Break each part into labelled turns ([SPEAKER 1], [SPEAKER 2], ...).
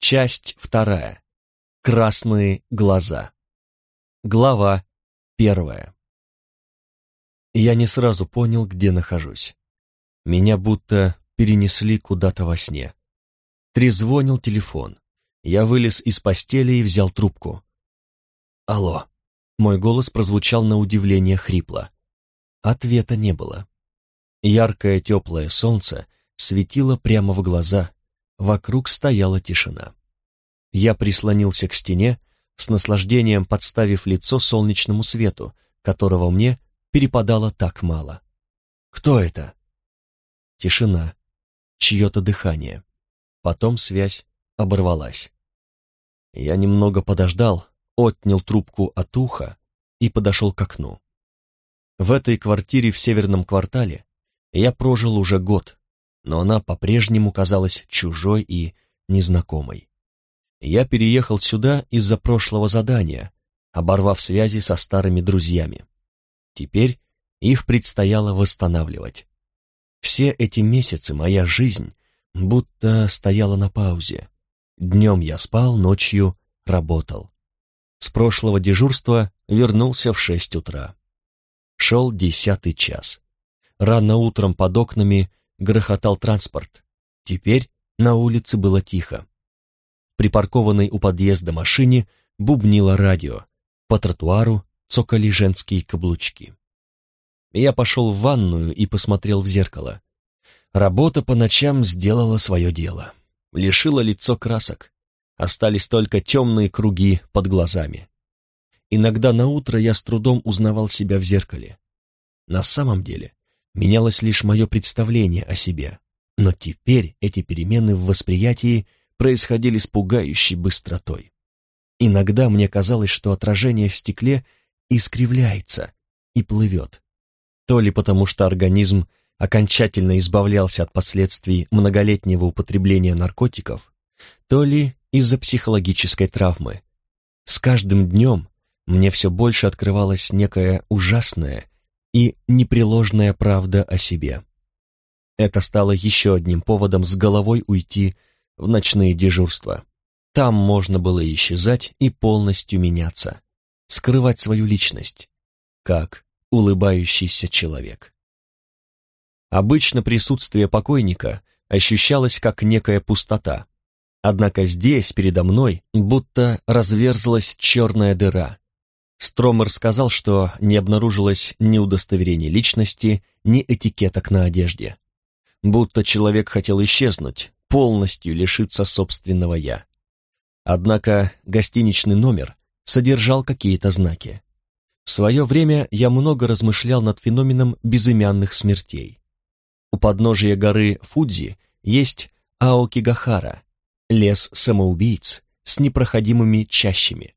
[SPEAKER 1] Часть вторая. Красные глаза. Глава первая. Я не сразу понял, где нахожусь. Меня будто перенесли куда-то во сне. Трезвонил телефон. Я вылез из постели и взял трубку. «Алло». Мой голос прозвучал на удивление хрипло. Ответа не было. Яркое теплое солнце светило прямо в глаза, вокруг стояла тишина. Я прислонился к стене, с наслаждением подставив лицо солнечному свету, которого мне перепадало так мало. «Кто это?» Тишина, чье-то дыхание. Потом связь оборвалась. Я немного подождал, отнял трубку от уха и подошел к окну. В этой квартире в северном квартале я прожил уже год, но она по-прежнему казалась чужой и незнакомой. Я переехал сюда из-за прошлого задания, оборвав связи со старыми друзьями. Теперь их предстояло восстанавливать. Все эти месяцы моя жизнь будто стояла на паузе. Днем я спал, ночью работал. С прошлого дежурства вернулся в шесть утра. Шел десятый час. Рано утром под окнами грохотал транспорт. Теперь на улице было тихо. Припаркованной у подъезда машине бубнило радио. По тротуару цокали женские каблучки. Я пошел в ванную и посмотрел в зеркало. Работа по ночам сделала свое дело. Лишила лицо красок. Остались только темные круги под глазами. Иногда на утро я с трудом узнавал себя в зеркале. На самом деле, менялось лишь мое представление о себе. Но теперь эти перемены в восприятии происходили с пугающей быстротой. Иногда мне казалось, что отражение в стекле искривляется и плывет. То ли потому, что организм окончательно избавлялся от последствий многолетнего употребления наркотиков, то ли из-за психологической травмы. С каждым днем мне все больше открывалась некая ужасная и непреложная правда о себе. Это стало еще одним поводом с головой уйти в ночные дежурства. Там можно было исчезать и полностью меняться, скрывать свою личность, как улыбающийся человек. Обычно присутствие покойника ощущалось как некая пустота, однако здесь, передо мной, будто разверзлась черная дыра, Стромер сказал, что не обнаружилось ни удостоверения личности, ни этикеток на одежде. Будто человек хотел исчезнуть, полностью лишиться собственного «я». Однако гостиничный номер содержал какие-то знаки. В свое время я много размышлял над феноменом безымянных смертей. У подножия горы Фудзи есть Аокигахара, лес самоубийц с непроходимыми чащами.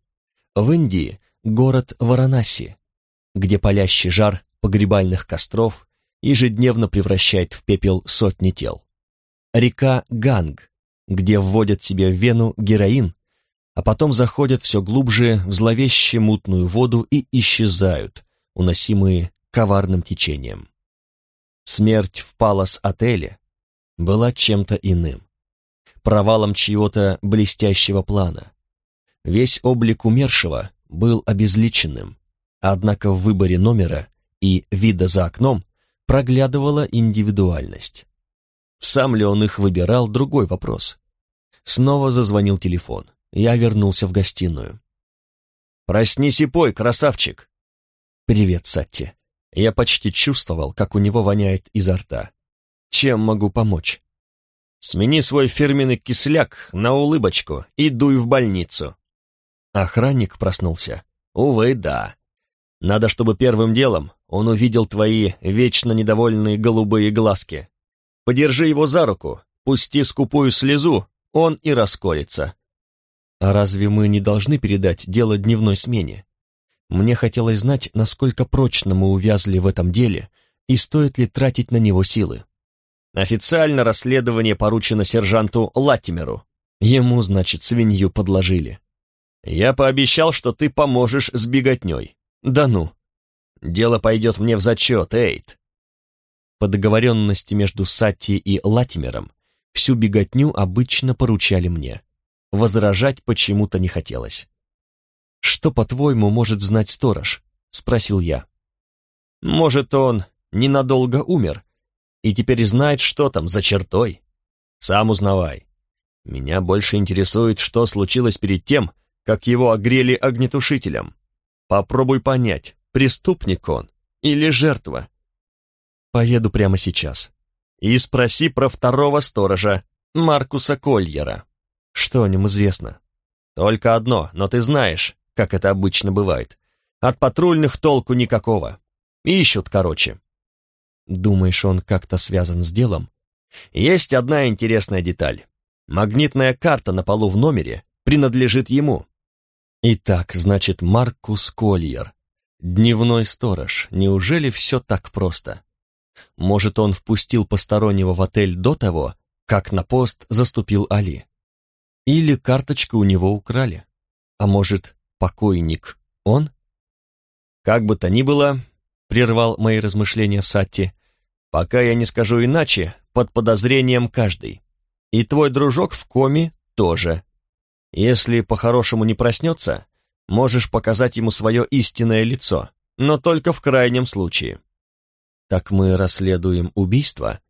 [SPEAKER 1] В Индии город Варанаси, где палящий жар погребальных костров ежедневно превращает в пепел сотни тел. Река Ганг, где вводят себе в вену героин, а потом заходят все глубже в зловеще мутную воду и исчезают, уносимые коварным течением. Смерть в Палас-отеле была чем-то иным, провалом чьего-то блестящего плана. Весь облик умершего был обезличенным, однако в выборе номера и вида за окном проглядывала индивидуальность. Сам ли он их выбирал, другой вопрос. Снова зазвонил телефон. Я вернулся в гостиную. «Проснись и пой, красавчик!» «Привет, Сатти». Я почти чувствовал, как у него воняет изо рта. «Чем могу помочь?» «Смени свой фирменный кисляк на улыбочку и дуй в больницу. Охранник проснулся. Увы, да. Надо, чтобы первым делом он увидел твои вечно недовольные голубые глазки. Подержи его за руку, пусти скупую слезу, он и расколется. А разве мы не должны передать дело дневной смене? Мне хотелось знать, насколько прочно мы увязли в этом деле и стоит ли тратить на него силы. Официально расследование поручено сержанту Латтимеру. Ему, значит, свинью подложили. Я пообещал, что ты поможешь с беготней. Да ну. Дело пойдет мне в зачет, Эйд. По договоренности между Сатти и Латимером всю беготню обычно поручали мне. возражать почему-то не хотелось. «Что, по-твоему, может знать сторож?» — спросил я. «Может, он ненадолго умер и теперь знает, что там за чертой? Сам узнавай. Меня больше интересует, что случилось перед тем, как его огрели огнетушителем. Попробуй понять, преступник он или жертва. Поеду прямо сейчас. И спроси про второго сторожа, Маркуса Кольера. Что о нем известно? Только одно, но ты знаешь, как это обычно бывает. От патрульных толку никакого. Ищут, короче. Думаешь, он как-то связан с делом? Есть одна интересная деталь. Магнитная карта на полу в номере принадлежит ему. Итак, значит, Маркус Кольер. Дневной сторож. Неужели все так просто? Может, он впустил постороннего в отель до того, как на пост заступил Али? Или карточку у него украли? А может, покойник он? Как бы то ни было, прервал мои размышления Сатти, пока я не скажу иначе, под подозрением каждый. И твой дружок в коме тоже. Если по-хорошему не проснется, можешь показать ему свое истинное лицо, но только в крайнем случае. Так мы расследуем убийство?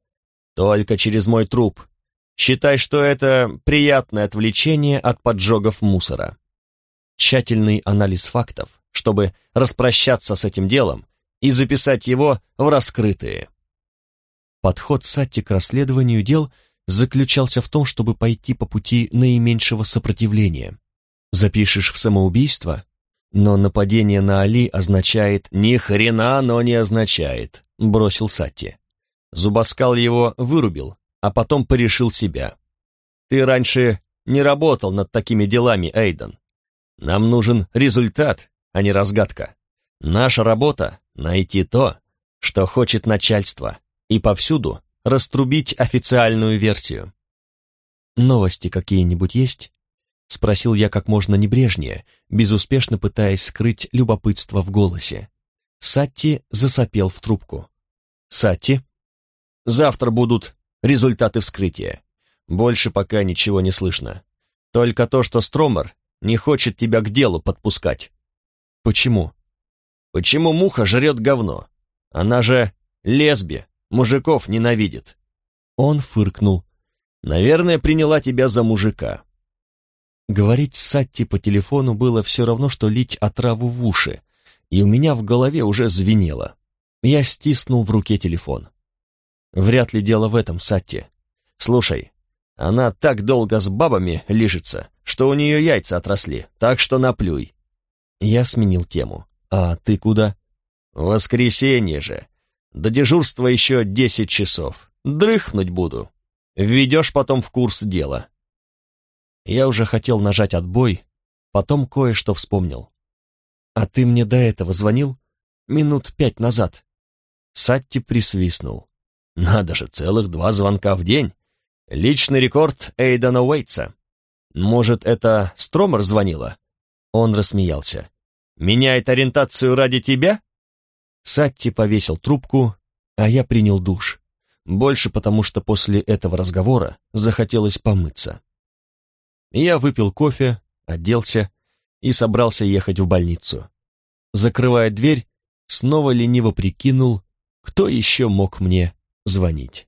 [SPEAKER 1] Только через мой труп. Считай, что это приятное отвлечение от поджогов мусора. Тщательный анализ фактов, чтобы распрощаться с этим делом и записать его в раскрытые. Подход Сатти к расследованию дел – заключался в том, чтобы пойти по пути наименьшего сопротивления. Запишешь в самоубийство, но нападение на Али означает «ни хрена оно не означает», — бросил Сатти. Зубоскал его вырубил, а потом порешил себя. «Ты раньше не работал над такими делами, Эйден. Нам нужен результат, а не разгадка. Наша работа — найти то, что хочет начальство, и повсюду раструбить официальную версию. «Новости какие-нибудь есть?» — спросил я как можно небрежнее, безуспешно пытаясь скрыть любопытство в голосе. Сатти засопел в трубку. «Сатти?» «Завтра будут результаты вскрытия. Больше пока ничего не слышно. Только то, что Стромер не хочет тебя к делу подпускать». «Почему?» «Почему муха жрет говно? Она же лесби, Мужиков ненавидит». Он фыркнул. «Наверное, приняла тебя за мужика». Говорить с Сатти по телефону было все равно, что лить отраву в уши, и у меня в голове уже звенело. Я стиснул в руке телефон. «Вряд ли дело в этом, Сатти. Слушай, она так долго с бабами лижется, что у нее яйца отросли, так что наплюй». Я сменил тему. «А ты куда?» «Воскресенье же. До дежурства еще десять часов. Дрыхнуть буду. Введешь потом в курс дела. Я уже хотел нажать отбой, потом кое-что вспомнил. А ты мне до этого звонил? Минут пять назад. Сатти присвистнул. Надо же, целых два звонка в день. Личный рекорд Эйдена Уэйтса. Может, это Стромер звонила? Он рассмеялся. Меняет ориентацию ради тебя? Сатти повесил трубку, а я принял душ. Больше потому, что после этого разговора захотелось помыться. Я выпил кофе, оделся и собрался ехать в больницу. Закрывая дверь, снова лениво прикинул, кто еще мог мне звонить.